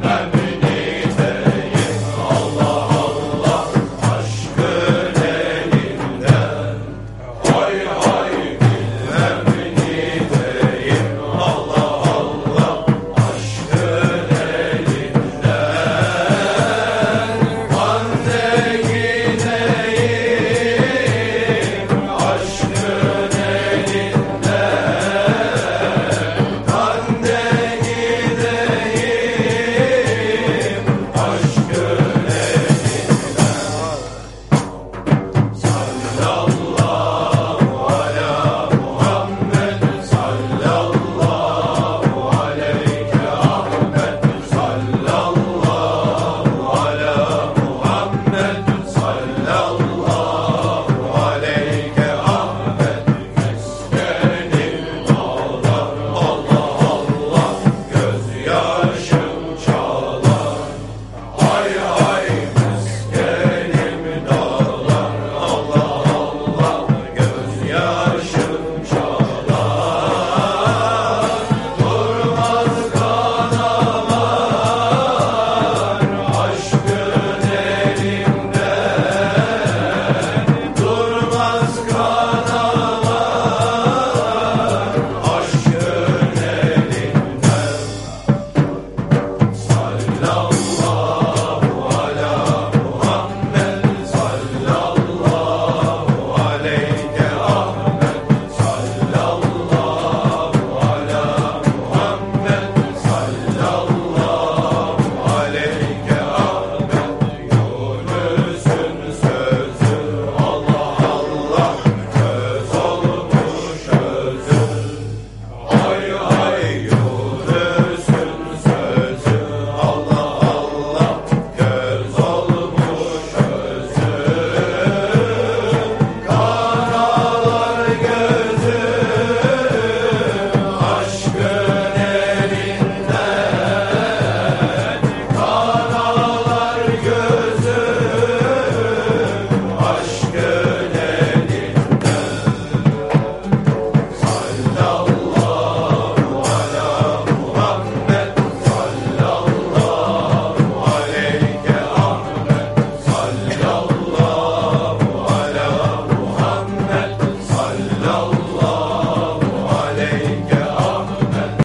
Batman.